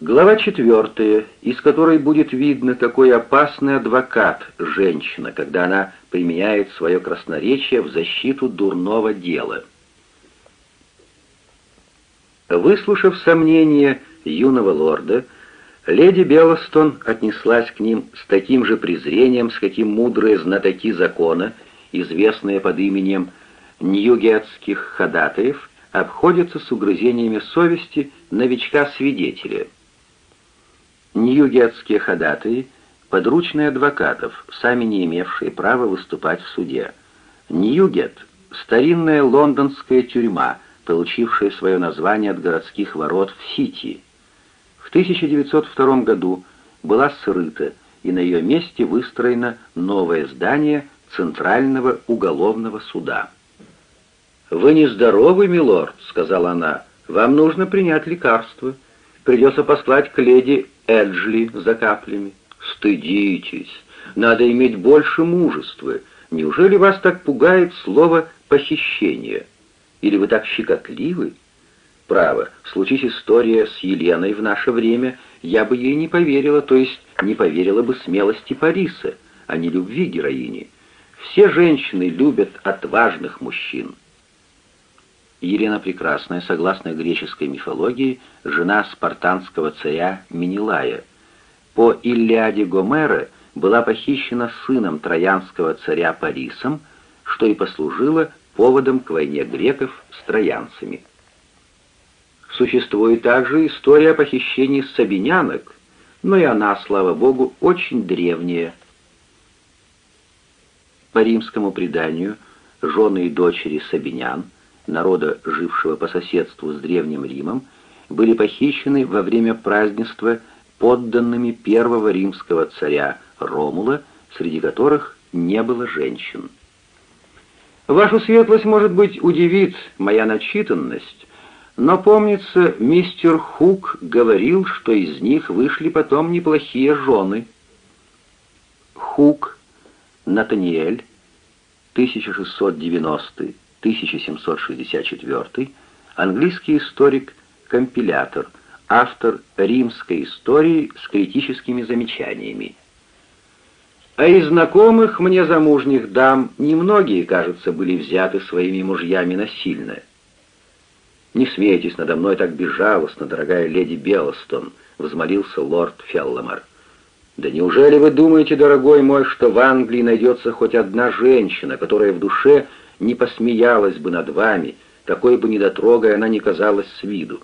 Глава четвертая, из которой будет видно, какой опасный адвокат женщина, когда она применяет свое красноречие в защиту дурного дела. Выслушав сомнения юного лорда, леди Белостон отнеслась к ним с таким же презрением, с каким мудрые знатоки закона, известные под именем ньюгетских ходатаев, обходятся с угрызениями совести новичка-свидетеля. Ньюгетские ходатаи — подручные адвокатов, сами не имевшие права выступать в суде. Ньюгет — старинная лондонская тюрьма, получившая свое название от городских ворот в Сити. В 1902 году была срыта, и на ее месте выстроено новое здание Центрального уголовного суда. «Вы нездоровы, милорд», — сказала она, — «вам нужно принять лекарство. Придется послать к леди Эджли за каплями. Стыдитесь, надо иметь больше мужества. Неужели вас так пугает слово «похищение»? Или вы так щекотливы? Право, случись история с Еленой в наше время, я бы ей не поверила, то есть не поверила бы смелости Париса, а не любви героини. Все женщины любят отважных мужчин. Елена Прекрасная, согласно греческой мифологии, жена спартанского царя Менелая. По Илиаде Гомера была похищена сыном троянского царя Парисом, что и послужило поводом к войне греков с троянцами. Существует также история о похищении сабинянок, но и она, слава богу, очень древняя. По римскому преданию, жены и дочери сабинян народа, жившего по соседству с Древним Римом, были похищены во время празднества подданными первого римского царя Ромула, среди которых не было женщин. Вашу светлость, может быть, удивит моя начитанность, но, помнится, мистер Хук говорил, что из них вышли потом неплохие жены. Хук, Натаниэль, 1690 1764, английский историк-компилятор, автор римской истории с критическими замечаниями. А из знакомых мне замужних дам немногие, кажется, были взяты своими мужьями насильно. «Не смейтесь надо мной так безжалостно, дорогая леди Белостон», — взмолился лорд Фелломар. «Да неужели вы думаете, дорогой мой, что в Англии найдется хоть одна женщина, которая в душе не посмеялась бы над вами, какой бы недотрогой она ни казалась с виду.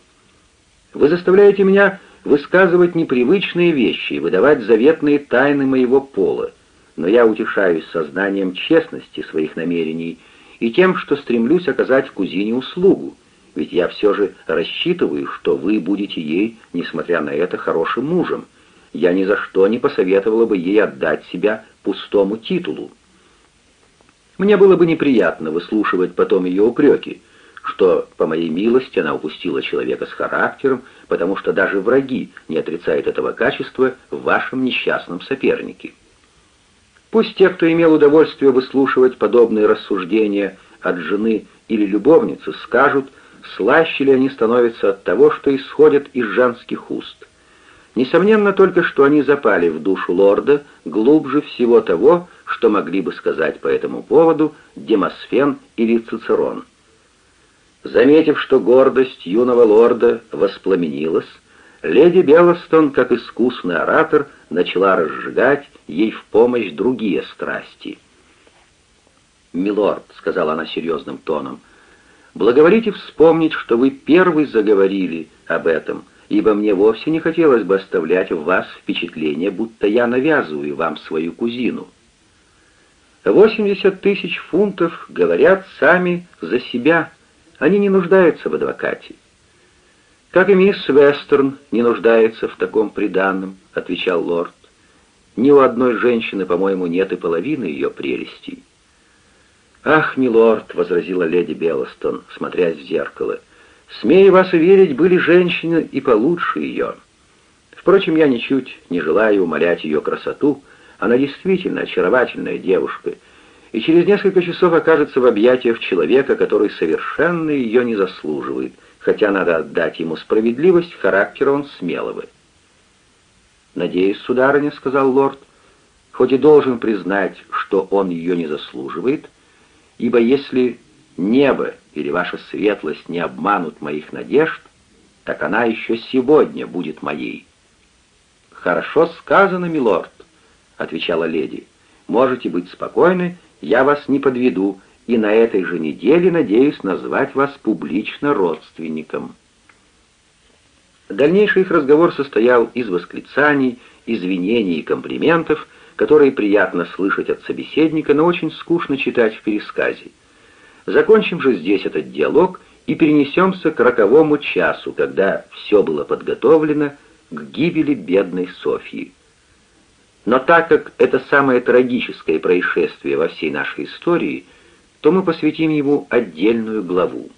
Вы заставляете меня высказывать непривычные вещи и выдавать заветные тайны моего пола, но я утешаюсь сознанием честности своих намерений и тем, что стремлюсь оказать кузине услугу, ведь я все же рассчитываю, что вы будете ей, несмотря на это, хорошим мужем. Я ни за что не посоветовала бы ей отдать себя пустому титулу. Мне было бы неприятно выслушивать потом ее упреки, что, по моей милости, она упустила человека с характером, потому что даже враги не отрицают этого качества в вашем несчастном сопернике. Пусть те, кто имел удовольствие выслушивать подобные рассуждения от жены или любовницы, скажут, слаще ли они становятся от того, что исходят из женских уст. Несомненно только, что они запали в душу лорда глубже всего того, что могли бы сказать по этому поводу Демосфен или Цицерон. Заметив, что гордость юного лорда воспламенилась, леди Белостон, как искусный оратор, начала разжигать ей в помощь другие страсти. «Милорд», — сказала она серьезным тоном, — «благоволите вспомнить, что вы первый заговорили об этом, ибо мне вовсе не хотелось бы оставлять в вас впечатление, будто я навязываю вам свою кузину». Восемьдесят тысяч фунтов говорят сами за себя. Они не нуждаются в адвокате. «Как и мисс Вестерн не нуждается в таком приданном», — отвечал лорд. «Ни у одной женщины, по-моему, нет и половины ее прелестей». «Ах, милорд», — возразила леди Белостон, смотрясь в зеркало, — «смею вас уверить, были женщины и получше ее. Впрочем, я ничуть не желаю умолять ее красоту, она действительно очаровательная девушка, и через несколько часов окажется в объятиях человека, который совершенно ее не заслуживает, хотя надо отдать ему справедливость, характера он смелого. «Надеюсь, сударыня», — сказал лорд, — «хоть и должен признать, что он ее не заслуживает, ибо если небо или ваша светлость не обманут моих надежд, так она еще сегодня будет моей». «Хорошо сказано, милорд», — отвечала леди. «Можете быть спокойны, я вас не подведу, и на этой же неделе надеюсь назвать вас публично родственником». Дальнейший их разговор состоял из восклицаний, извинений и комплиментов, которые приятно слышать от собеседника, но очень скучно читать в пересказе. Закончим же здесь этот диалог и перенесемся к роковому часу, когда все было подготовлено к гибели бедной Софьи. Но так как это самое трагическое происшествие во всей нашей истории, то мы посвятим ему отдельную главу.